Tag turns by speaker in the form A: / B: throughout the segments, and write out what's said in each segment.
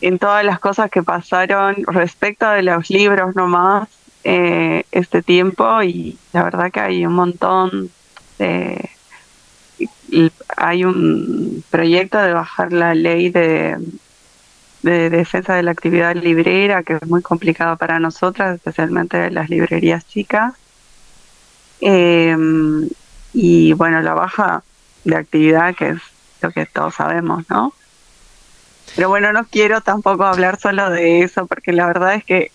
A: en todas las cosas que pasaron respecto de los libros nomás eh, este tiempo y la verdad que hay un montón de hay un proyecto de bajar la ley de, de defensa de la actividad librera que es muy complicado para nosotras especialmente las librerías chicas. Em, y bueno la baja de actividad que es lo que todos sabemos no pero bueno, no quiero tampoco hablar solo de eso, porque la verdad es que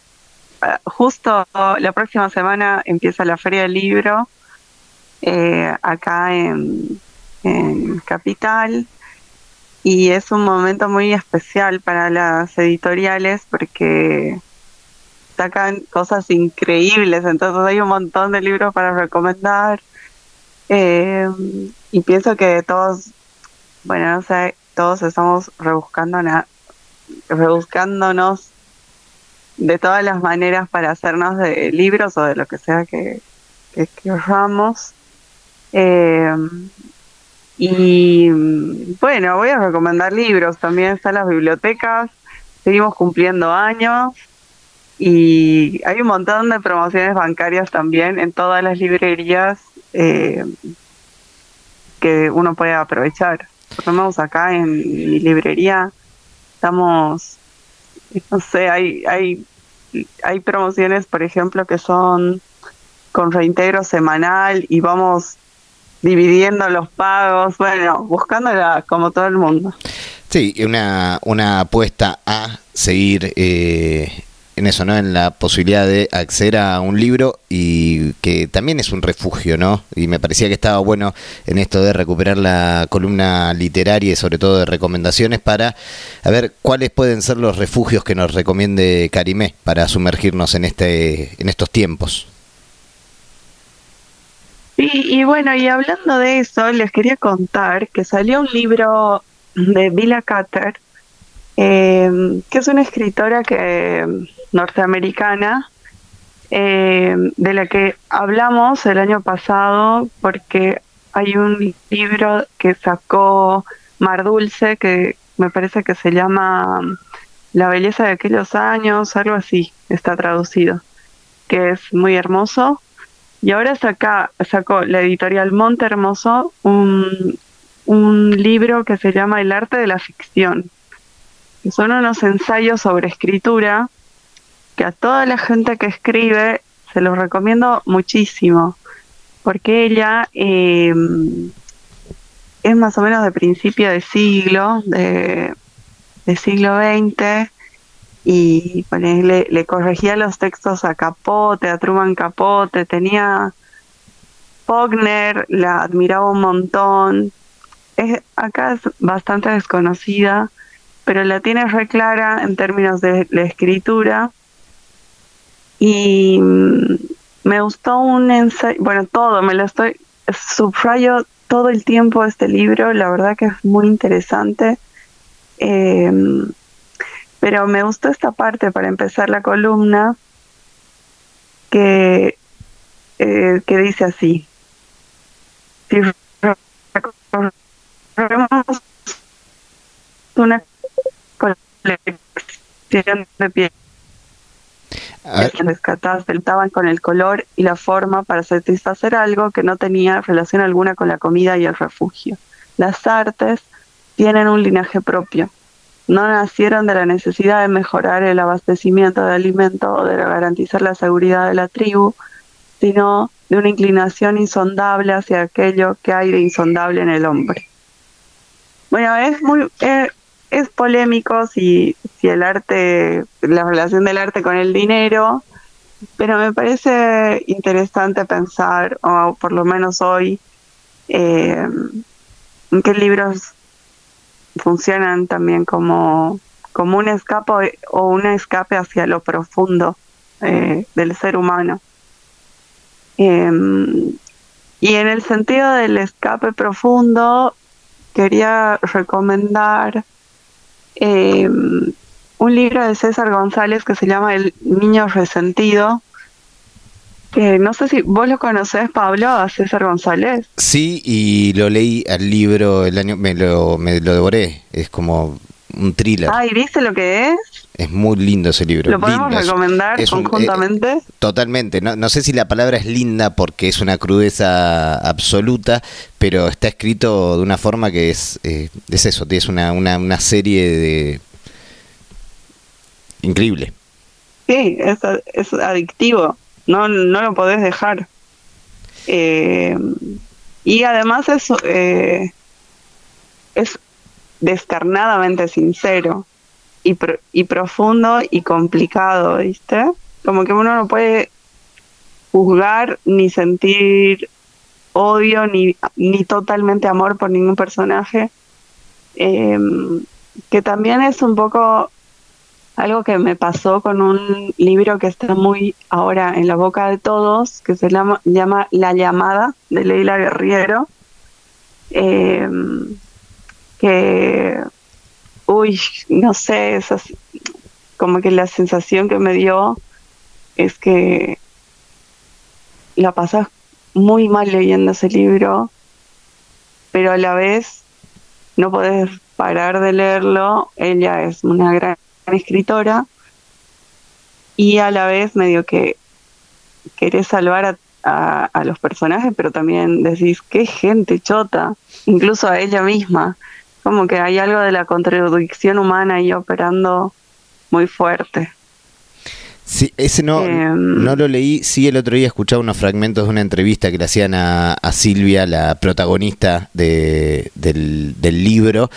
A: ah, justo la próxima semana empieza la Feria del Libro eh, acá en, Capital y es un momento muy especial para las editoriales porque sacan cosas increíbles, entonces hay un montón de libros para recomendar eh, y pienso que todos, bueno, no sé, todos estamos rebuscando rebuscándonos de todas las maneras para hacernos de libros o de lo que sea que, que queramos. Eh, y bueno, voy a recomendar libros, también están las bibliotecas, seguimos cumpliendo años. Y hay un montón de promociones bancarias también en todas las librerías eh, que uno puede aprovechar por acá en mi librería, estamos, no sé, hay, hay, hay promociones, por ejemplo, que son con reintegro semanal y vamos dividiendo los pagos, bueno, buscándola como todo el mundo.
B: Sí, una, una apuesta a seguir eh, en eso, ¿no? En la posibilidad de acceder a un libro y que también es un refugio, ¿no? Y me parecía que estaba bueno en esto de recuperar la columna literaria y sobre todo de recomendaciones para a ver cuáles pueden ser los refugios que nos recomiende Karimé para sumergirnos en este en estos tiempos.
A: Y, bueno, y hablando de eso, les quería contar que salió un libro de Villa Cutter eh, que es una escritora que norteamericana eh, de la que hablamos el año pasado porque hay un libro que sacó Mar Dulce que me parece que se llama La belleza de aquellos años, algo así, está traducido, que es muy hermoso. Y ahora saca, sacó la editorial Monte Hermoso un, un libro que se llama El arte de la ficción son unos ensayos sobre escritura que a toda la gente que escribe se los recomiendo muchísimo, porque ella em, es más o menos de principio de siglo, de, siglo XX, y le, le, corregía los textos a Capote, a Truman Capote, tenía Pogner, la admiraba un montón. Es, acá es bastante desconocida, pero la tiene re clara en términos de la escritura. Y mm, me gustó un ensayo, bueno, todo, me lo estoy, subrayo todo el tiempo este libro, la verdad que es muy interesante. Em, pero me gustó esta parte para empezar la columna que, eh, que dice así. Si una de pie. Rescatadas faltaban con el color y la forma para satisfacer algo que no tenía relación alguna con la comida y el refugio. Las artes tienen un linaje propio. No nacieron de la necesidad de mejorar el abastecimiento de alimento o de garantizar la seguridad de la tribu, sino de una inclinación insondable hacia aquello que hay de insondable en el hombre. Bueno, es muy, eh, es polémico si, si el arte, la relación del arte con el dinero, pero me parece interesante pensar, o por lo menos hoy, eh, qué libros funcionan también como, como un escape o un escape hacia lo profundo eh, del ser humano. Em, y en el sentido del escape profundo, quería recomendar eh, un libro de César González que se llama El Niño Resentido. no sé si vos lo conocés, Pablo, a César González.
B: Sí, y lo leí al libro el año, me lo, me lo devoré. Es como un thriller.
A: Ay, ¿viste lo que es?
B: Es muy lindo ese libro.
A: ¿Lo podemos recomendar conjuntamente?
B: Eh, totalmente. No, no, sé si la palabra es linda porque es una crudeza absoluta, pero está escrito de una forma que es, eh, es eso, es una, una, una serie de... Increíble.
A: Sí, es, es adictivo. No, no lo podés dejar. Eh, y además es, eh, es descarnadamente sincero y, y profundo y complicado, ¿viste? Como que uno no puede juzgar ni sentir odio ni, ni totalmente amor por ningún personaje. Eh, que también es un poco algo que me pasó con un libro que está muy ahora en la boca de todos, que se llama, llama La llamada de Leila Guerriero, eh, que, uy, no sé, esas, como que la sensación que me dio es que la pasas muy mal leyendo ese libro, pero a la vez no podés parar de leerlo. Ella es una gran escritora y a la vez medio que querés salvar a, a, los personajes, pero también decís, qué gente chota, incluso a ella misma, como que hay algo de la contradicción humana ahí operando muy fuerte.
B: Sí, ese no, em, no lo leí, sí el otro día escuchaba unos fragmentos de una entrevista que le hacían a, a Silvia, la protagonista de, del, del libro.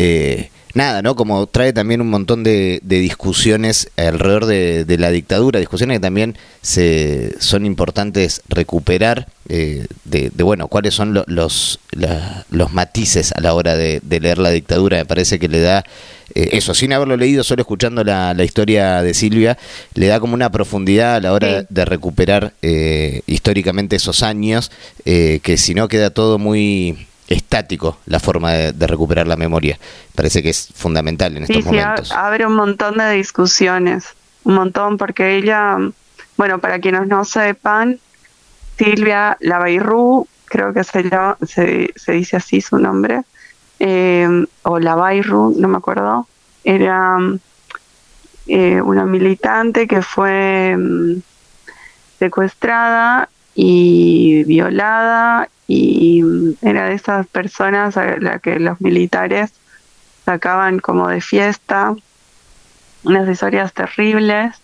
B: Eh, nada, ¿no? Como trae también un montón de, discusiones alrededor de, la dictadura, discusiones que también se, son importantes recuperar, eh, de, bueno, cuáles son los, los matices a la hora de, leer la dictadura, me parece que le da, eh, eso, sin haberlo leído, solo escuchando la, historia de Silvia, le da como una profundidad a la hora de recuperar eh, históricamente esos años, que si no queda todo muy estático la forma de, recuperar la memoria. Parece que es fundamental en estos momentos.
A: Sí, abre un montón de discusiones, un montón, porque ella, bueno, para quienes no sepan, Silvia Lavairru, creo que se, se, se dice así su nombre, eh, o Lavairu, no me acuerdo, era eh, una militante que fue mm, secuestrada y violada y era de esas personas a las que los militares sacaban como de fiesta, unas historias terribles,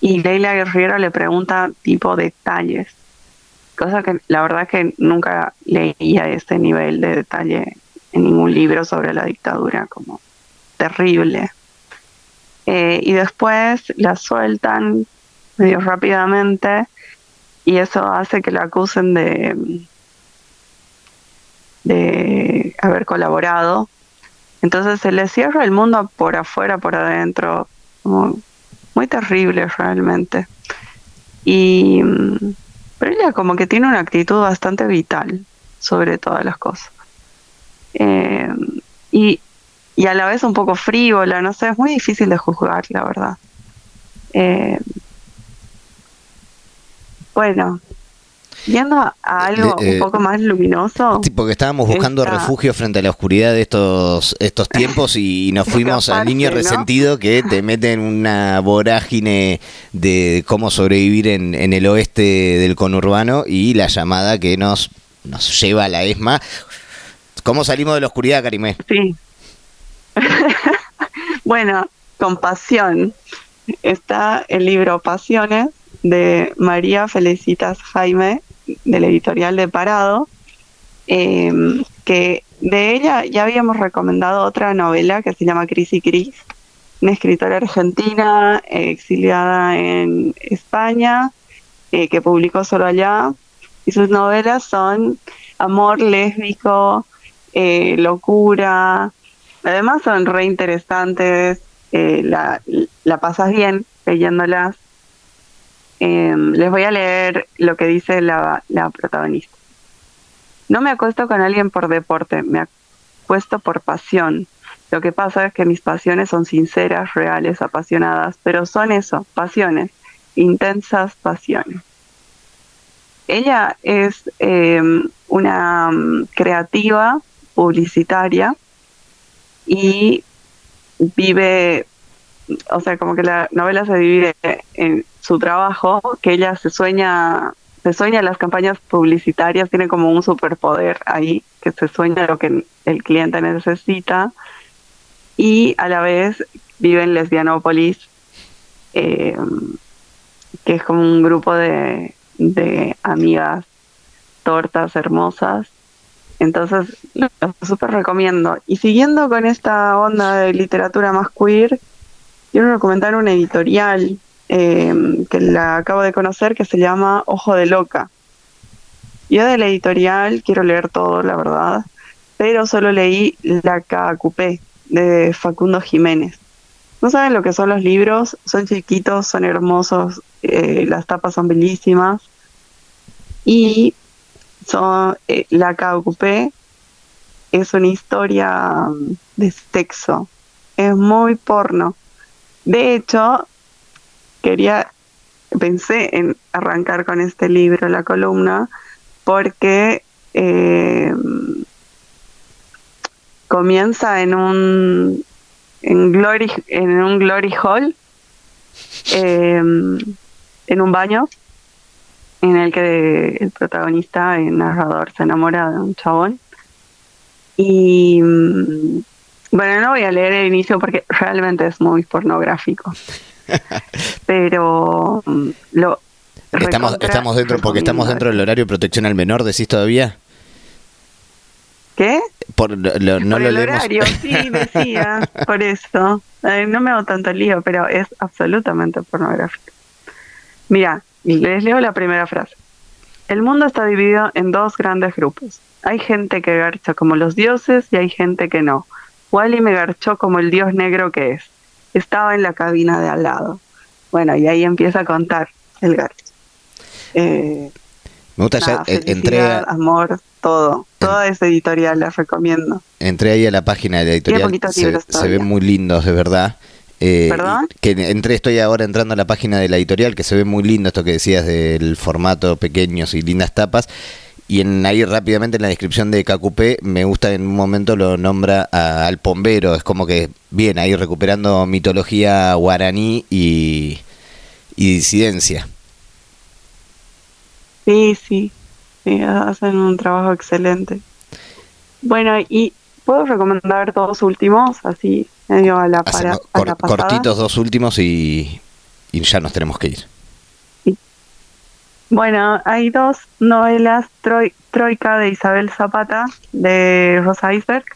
A: y Leila Guerrero le pregunta tipo detalles, cosa que la verdad que nunca leía este nivel de detalle en ningún libro sobre la dictadura, como terrible. Eh, y después la sueltan medio rápidamente y eso hace que la acusen de de haber colaborado. Entonces se le cierra el mundo por afuera, por adentro, muy terrible realmente. Y pero ella como que tiene una actitud bastante vital sobre todas las cosas. Eh, y, y a la vez un poco frívola, no sé, es muy difícil de juzgar, la verdad. Eh, bueno, Yendo a algo un eh, poco más luminoso.
B: Sí, porque estábamos buscando refugio frente a la oscuridad de estos estos tiempos y nos fuimos al niño resentido que te mete en una vorágine de cómo sobrevivir en, en el oeste del conurbano y la llamada que nos, nos lleva a la ESMA. ¿Cómo salimos de la oscuridad, Karimé?
A: Sí. bueno, con pasión. Está el libro Pasiones de María Felicitas Jaime, de la editorial de Parado, em, que de ella ya habíamos recomendado otra novela que se llama Cris y Cris, una escritora argentina exiliada en España, eh, que publicó solo allá, y sus novelas son amor lésbico, eh, locura, además son re interesantes, eh, la, la pasas bien leyéndolas, Em, les voy a leer lo que dice la, protagonista. No me acuesto con alguien por deporte, me acuesto por pasión. Lo que pasa es que mis pasiones son sinceras, reales, apasionadas, pero son eso, pasiones, intensas pasiones. Ella es em, una mm, creativa publicitaria y vive, o sea, como que la novela se divide en su trabajo, que ella se sueña, se sueña las campañas publicitarias, tiene como un superpoder ahí, que se sueña lo que el cliente necesita, y a la vez vive en Lesbianópolis, eh, que es como un grupo de, de amigas tortas hermosas. Entonces, lo súper recomiendo. Y siguiendo con esta onda de literatura más queer, quiero recomendar una editorial eh, que la acabo de conocer que se llama Ojo de Loca. Yo de la editorial quiero leer todo, la verdad, pero solo leí La KQP de Facundo Jiménez. No saben lo que son los libros, son chiquitos, son hermosos, eh, las tapas son bellísimas. Y son, eh, la KQP es una historia de sexo, es muy porno. De hecho, quería, pensé en arrancar con este libro, la columna, porque eh, comienza en un en glory en un glory hall em, en un baño en el que el protagonista el narrador se enamora de un chabón. Y bueno no voy a leer el inicio porque realmente es muy pornográfico pero mm, lo
B: estamos estamos dentro porque estamos dentro del horario de protección al menor decís todavía
A: ¿Qué?
B: Por, no
A: por
B: el
A: horario, sí, decía, por eso. Eh, no me hago tanto lío, pero es absolutamente pornográfico. Mira, les leo la primera frase. El mundo está dividido en dos grandes grupos. Hay gente que garcha como los dioses y hay gente que no. Wally me garchó como el dios negro que es. Estaba en la cabina de al lado. Bueno, y ahí empieza a contar el garcho.
B: Eh, me gusta ya, eh, entré
A: amor, todo. Toda esa editorial la recomiendo.
B: Entré ahí a la página de la editorial. Se, se ven muy lindos, de verdad.
A: Eh, ¿Perdón?
B: Que entré, estoy ahora entrando a la página de la editorial, que se ve muy lindo esto que decías del formato pequeños y lindas tapas. Y en ahí rápidamente en la descripción de KQP me gusta en un momento lo nombra al pombero. Es como que, bien, ahí recuperando mitología guaraní y, y disidencia.
A: Sí, sí, sí, hacen un trabajo excelente. Bueno, y puedo recomendar dos últimos, así medio a la, para,
B: Cortitos dos últimos y, ya nos tenemos que ir.
A: Bueno, hay dos novelas, Troika de Isabel Zapata, de Rosa Iceberg,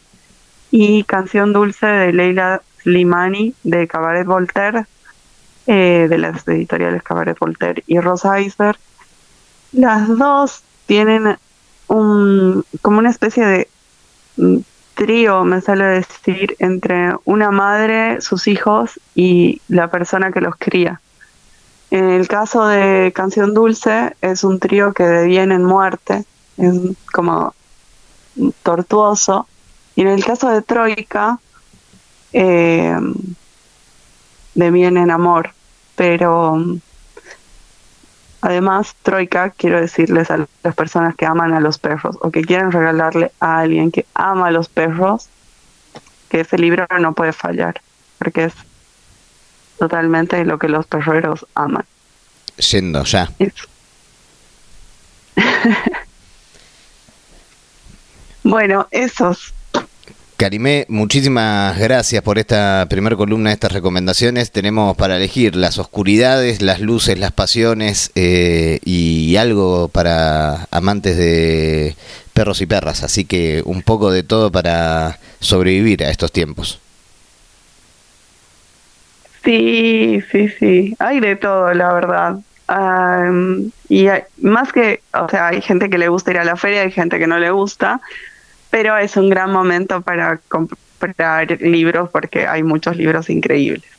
A: y Canción Dulce de Leila Slimani, de Cabaret Voltaire, eh, de las editoriales Cabaret Voltaire y Rosa. Las dos tienen un, como una especie de mm, trío, me sale decir, entre una madre, sus hijos y la persona que los cría. En el caso de Canción Dulce es un trío que deviene en muerte, es como tortuoso. Y en el caso de Troika, eh, deviene en amor. Pero Además, Troika, quiero decirles a las personas que aman a los perros o que quieren regalarle a alguien que ama a los perros, que ese libro no puede fallar, porque es totalmente lo que los perreros aman.
B: Yendo ya.
A: bueno, esos
B: Karimé, muchísimas gracias por esta primera columna, estas recomendaciones. Tenemos para elegir las oscuridades, las luces, las pasiones eh, y algo para amantes de perros y perras. Así que un poco de todo para sobrevivir a estos tiempos.
A: Sí, sí, sí. Hay de todo, la verdad. y más que, o sea, hay gente que le gusta ir a la feria, hay gente que no le gusta pero es un gran momento para comprar libros porque hay muchos libros increíbles.